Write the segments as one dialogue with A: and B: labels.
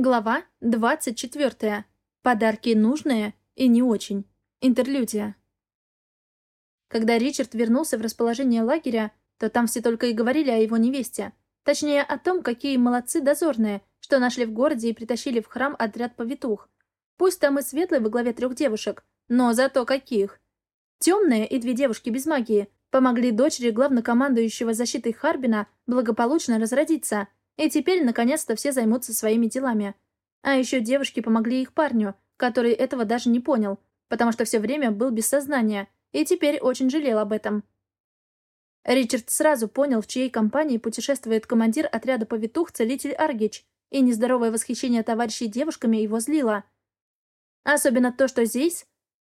A: Глава 24. Подарки нужные и не очень. Интерлюдия. Когда Ричард вернулся в расположение лагеря, то там все только и говорили о его невесте. Точнее, о том, какие молодцы дозорные, что нашли в городе и притащили в храм отряд повитух. Пусть там и светлый во главе трех девушек, но зато каких. Темные и две девушки без магии помогли дочери главнокомандующего защитой Харбина благополучно разродиться – и теперь, наконец-то, все займутся своими делами. А еще девушки помогли их парню, который этого даже не понял, потому что все время был без сознания, и теперь очень жалел об этом. Ричард сразу понял, в чьей компании путешествует командир отряда повитух целитель Аргич, и нездоровое восхищение товарищей девушками его злило. Особенно то, что здесь,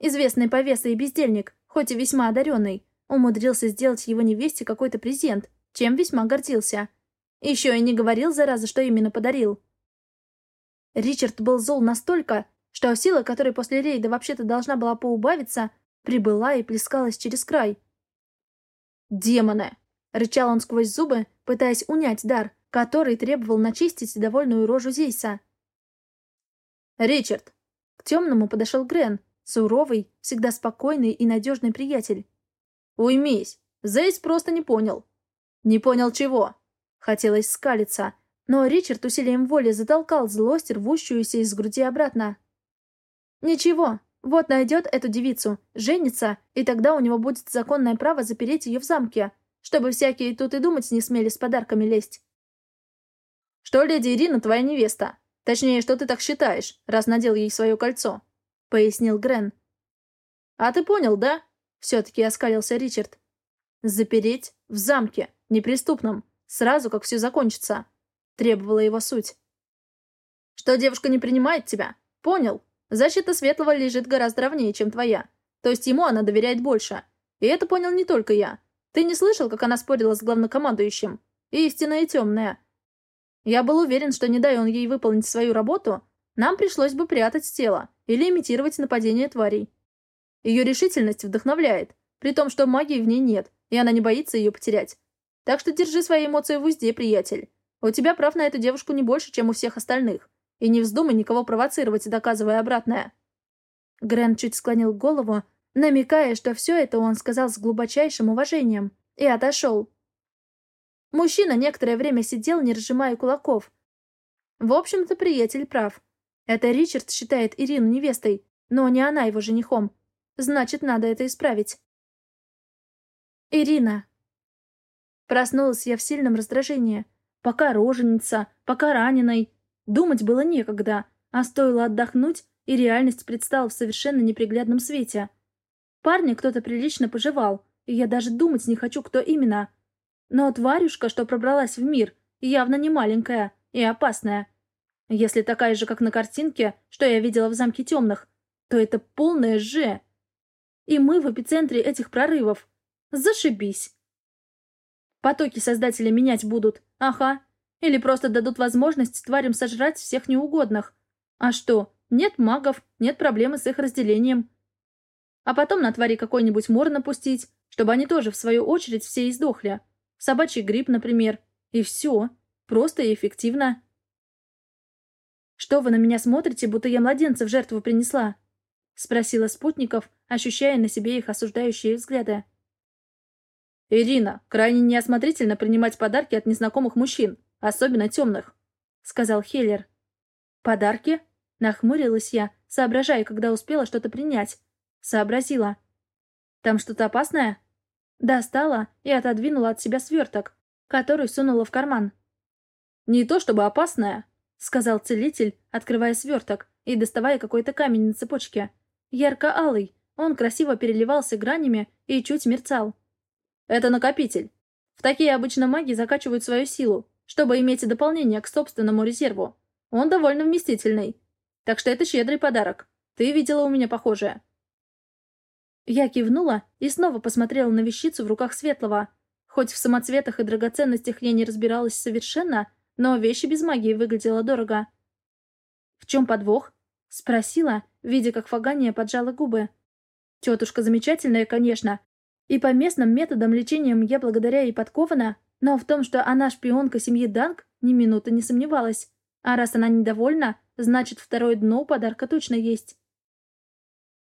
A: известный повеса и бездельник, хоть и весьма одаренный, умудрился сделать его невесте какой-то презент, чем весьма гордился. Еще и не говорил, зараза, что именно подарил. Ричард был зол настолько, что сила, которая после рейда вообще-то должна была поубавиться, прибыла и плескалась через край. «Демоны!» — рычал он сквозь зубы, пытаясь унять дар, который требовал начистить довольную рожу Зейса. «Ричард!» К темному подошел Грен, суровый, всегда спокойный и надежный приятель. «Уймись! Зейс просто не понял». «Не понял чего?» Хотелось скалиться, но Ричард усилием воли затолкал злость, рвущуюся из груди обратно. «Ничего, вот найдет эту девицу, женится, и тогда у него будет законное право запереть ее в замке, чтобы всякие тут и думать не смели с подарками лезть». «Что леди Ирина твоя невеста? Точнее, что ты так считаешь, раз надел ей свое кольцо», — пояснил Грен. «А ты понял, да?» — все-таки оскалился Ричард. «Запереть в замке, неприступном, Сразу, как все закончится. Требовала его суть. Что девушка не принимает тебя? Понял. Защита Светлого лежит гораздо ровнее, чем твоя. То есть ему она доверяет больше. И это понял не только я. Ты не слышал, как она спорила с главнокомандующим? Истинная и темная. Я был уверен, что не дай он ей выполнить свою работу, нам пришлось бы прятать тело или имитировать нападение тварей. Ее решительность вдохновляет, при том, что магии в ней нет, и она не боится ее потерять. Так что держи свои эмоции в узде, приятель. У тебя прав на эту девушку не больше, чем у всех остальных. И не вздумай никого провоцировать, доказывая обратное». Грен чуть склонил голову, намекая, что все это он сказал с глубочайшим уважением, и отошел. Мужчина некоторое время сидел, не разжимая кулаков. В общем-то, приятель прав. Это Ричард считает Ирину невестой, но не она его женихом. Значит, надо это исправить. Ирина. Проснулась я в сильном раздражении. Пока роженица, пока раненой. Думать было некогда, а стоило отдохнуть, и реальность предстала в совершенно неприглядном свете. Парня кто-то прилично пожевал, и я даже думать не хочу, кто именно. Но тварюшка, что пробралась в мир, явно не маленькая и опасная. Если такая же, как на картинке, что я видела в замке темных, то это полное же. И мы в эпицентре этих прорывов. Зашибись. Потоки создателя менять будут. Ага. Или просто дадут возможность тварям сожрать всех неугодных. А что, нет магов, нет проблемы с их разделением. А потом на твари какой-нибудь мор напустить, чтобы они тоже, в свою очередь, все издохли. Собачий гриб, например. И все. Просто и эффективно. «Что вы на меня смотрите, будто я младенца в жертву принесла?» — спросила спутников, ощущая на себе их осуждающие взгляды. «Ирина, крайне неосмотрительно принимать подарки от незнакомых мужчин, особенно темных», — сказал Хеллер. «Подарки?» — нахмурилась я, соображая, когда успела что-то принять. Сообразила. «Там что-то опасное?» Достала и отодвинула от себя сверток, который сунула в карман. «Не то чтобы опасное», — сказал целитель, открывая сверток и доставая какой-то камень на цепочке. Ярко-алый, он красиво переливался гранями и чуть мерцал. Это накопитель. В такие обычно маги закачивают свою силу, чтобы иметь дополнение к собственному резерву. Он довольно вместительный. Так что это щедрый подарок. Ты видела у меня похожее. Я кивнула и снова посмотрела на вещицу в руках Светлого. Хоть в самоцветах и драгоценностях я не разбиралась совершенно, но вещи без магии выглядела дорого. «В чем подвох?» — спросила, видя, как Фагания поджала губы. «Тетушка замечательная, конечно, и по местным методам лечением я благодаря ей подкована, но в том, что она шпионка семьи Данг, ни минуты не сомневалась. А раз она недовольна, значит, второе дно подарка точно есть.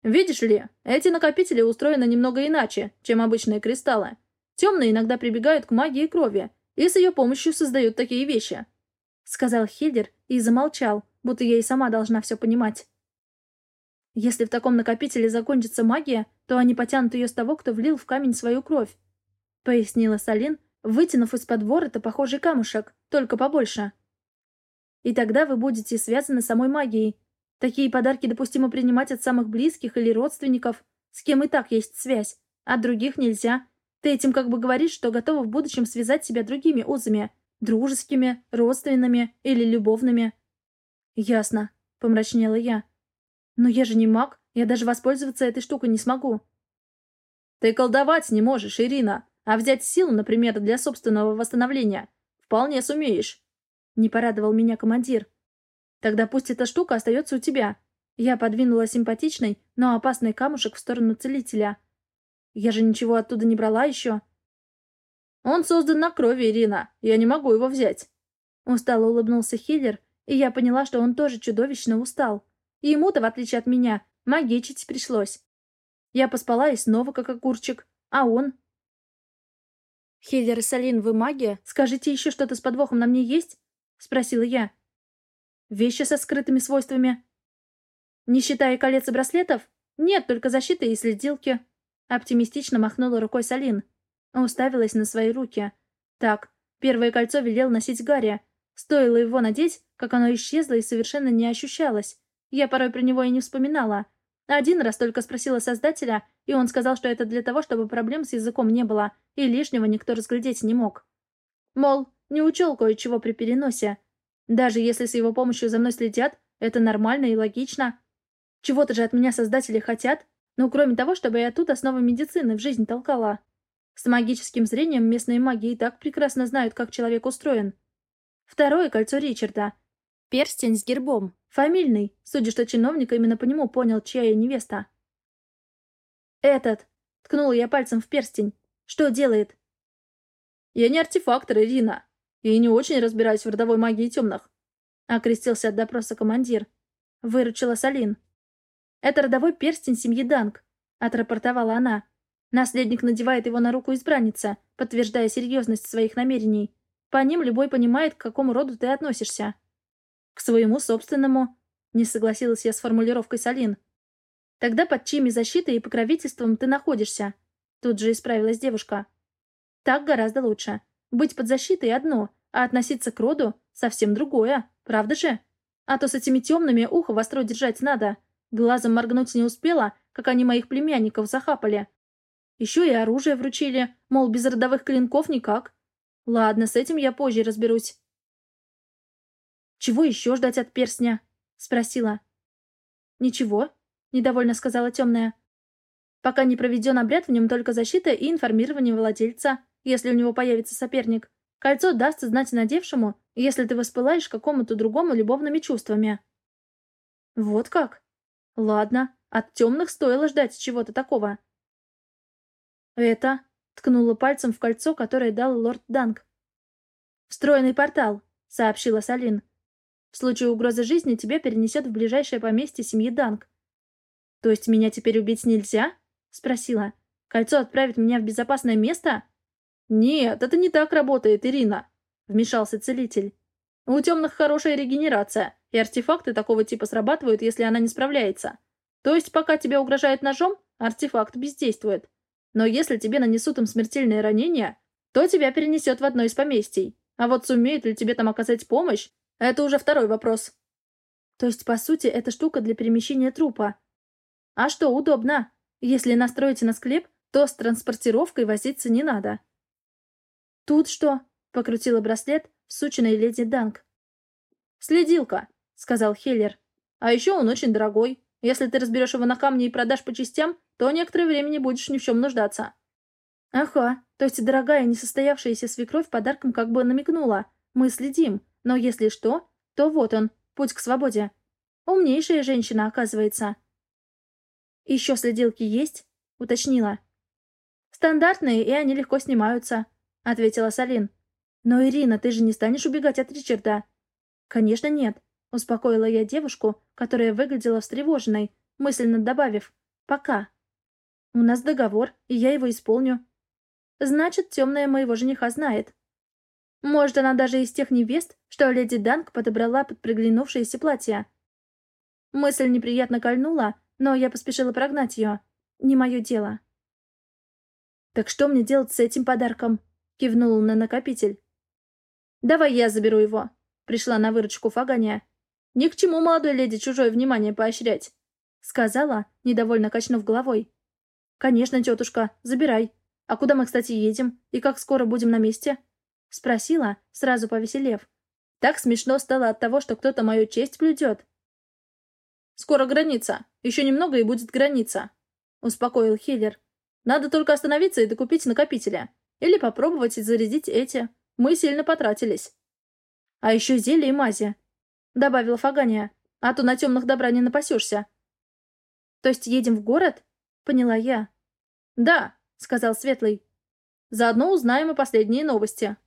B: Видишь ли, эти накопители устроены немного иначе, чем обычные кристаллы. Темные иногда прибегают к магии крови и с ее помощью создают такие вещи.
A: Сказал Хильдер и замолчал, будто я и сама должна все понимать. Если в таком накопителе закончится магия, то они потянут ее с того, кто влил в камень свою кровь. Пояснила Салин, вытянув из-под ворота похожий камушек, только побольше. И тогда вы будете связаны самой магией. Такие подарки допустимо принимать от самых близких или родственников, с кем и так есть связь, а других нельзя. Ты этим как бы говоришь, что готова в будущем связать себя другими узами, дружескими, родственными или любовными. Ясно, помрачнела я. «Но я же не маг, я даже воспользоваться этой штукой не смогу».
B: «Ты колдовать не можешь, Ирина, а взять силу, например, для собственного восстановления, вполне сумеешь», — не порадовал меня командир.
A: «Тогда пусть эта штука остается у тебя». Я подвинула симпатичный, но опасный камушек в сторону целителя. «Я же ничего оттуда не брала еще».
B: «Он создан на крови, Ирина. Я не могу его взять».
A: Устало улыбнулся Хиллер, и я поняла, что он тоже чудовищно устал. И ему-то, в отличие от меня, магичить пришлось. Я поспала и снова как огурчик. А он? «Хиллер и Салин, вы маги? Скажите, еще что-то с подвохом на мне есть?» — спросила я. «Вещи со скрытыми свойствами?» «Не считая колец и браслетов? Нет, только защита и следилки». Оптимистично махнула рукой Салин. Уставилась на свои руки. «Так, первое кольцо велел носить Гарри. Стоило его надеть, как оно исчезло и совершенно не ощущалось. Я порой про него и не вспоминала. Один раз только спросила создателя, и он сказал, что это для того, чтобы проблем с языком не было, и лишнего никто разглядеть не мог. Мол, не учел кое-чего при переносе. Даже если с его помощью за мной следят, это нормально и логично. Чего-то же от меня создатели хотят, ну, кроме того, чтобы я тут основы медицины в жизнь толкала. С магическим зрением местные маги и так прекрасно знают, как человек устроен. Второе кольцо Ричарда. Перстень с гербом. Фамильный. Судя, что чиновник именно по нему понял, чья я невеста. «Этот!» — ткнула я пальцем в перстень. «Что делает?»
B: «Я не артефактор, Ирина. И не очень разбираюсь в родовой магии темных», — окрестился от допроса командир.
A: Выручила Салин. «Это родовой перстень семьи Данг», — отрапортовала она. Наследник надевает его на руку избранница, подтверждая серьезность своих намерений. По ним любой понимает, к какому роду ты относишься. К своему собственному. Не согласилась я с формулировкой Салин. Тогда под чьими защитой и покровительством ты находишься? Тут же исправилась девушка. Так гораздо лучше. Быть под защитой одно, а относиться к роду совсем другое. Правда же? А то с этими темными ухо востро держать надо. Глазом моргнуть не успела, как они моих племянников захапали. Еще и оружие вручили, мол, без родовых клинков никак. Ладно, с этим я позже разберусь. «Чего еще ждать от перстня?» — спросила. «Ничего», — недовольно сказала темная. «Пока не проведен обряд, в нем только защита и информирование владельца, если у него появится соперник. Кольцо даст знать надевшему, если ты воспылаешь какому-то другому любовными чувствами». «Вот как? Ладно, от темных стоило ждать чего-то такого». «Это...» — ткнула пальцем в кольцо, которое дал лорд Данг. «Встроенный портал», — сообщила Салин. В случае угрозы жизни тебя перенесет в ближайшее поместье семьи Данг. «То есть меня теперь убить нельзя?» — спросила. «Кольцо отправит меня в безопасное место?»
B: «Нет, это не так работает, Ирина», — вмешался целитель. «У темных хорошая регенерация, и артефакты такого типа срабатывают, если она не справляется. То есть, пока тебе угрожает ножом, артефакт бездействует. Но если тебе нанесут им смертельное ранение, то тебя перенесет в одно из поместий. А вот сумеет ли тебе там оказать помощь, это уже второй вопрос.
A: То есть, по сути, это штука для перемещения трупа. А что, удобно. Если настроите на склеп, то с транспортировкой возиться не надо. Тут что? Покрутила браслет всученной леди Данг.
B: «Следилка», — сказал Хеллер. «А еще он очень дорогой. Если ты разберешь его на камни и продашь по частям, то некоторое время не будешь ни в чем нуждаться».
A: «Ага, то есть дорогая несостоявшаяся свекровь подарком как бы намекнула. Мы следим, но если что, то вот он, путь к свободе. Умнейшая женщина, оказывается. «Еще следилки есть?» — уточнила. «Стандартные, и они легко снимаются», — ответила Салин. «Но, Ирина, ты же не станешь убегать от Ричарда?» Конечно, нет. Успокоила я девушку, которая выглядела встревоженной, мысленно добавив «пока». «У нас договор, и я его исполню». «Значит, темная моего жениха знает». Может, она даже из тех невест, что леди Данк подобрала под приглянувшееся платье. Мысль неприятно кольнула, но я поспешила прогнать ее. Не мое дело. «Так что мне делать с этим подарком?» — кивнул на накопитель. «Давай я заберу его», — пришла на выручку Фагания. «Ни к чему молодой леди чужое внимание поощрять», — сказала, недовольно качнув головой. «Конечно, тетушка, забирай. А куда мы, кстати, едем? И как скоро будем на месте?» — спросила, сразу повеселев. Так смешно стало от того, что кто-то мою честь блюдет.
B: «Скоро граница. Еще немного и будет граница», — успокоил Хиллер. «Надо только остановиться и докупить накопителя. Или попробовать зарядить эти. Мы сильно потратились».
A: «А еще зелье и мази», добавила Фагания. «А то на темных добра не напасешься». «То есть едем в город?» — поняла я.
B: «Да», — сказал Светлый. «Заодно узнаем и последние новости».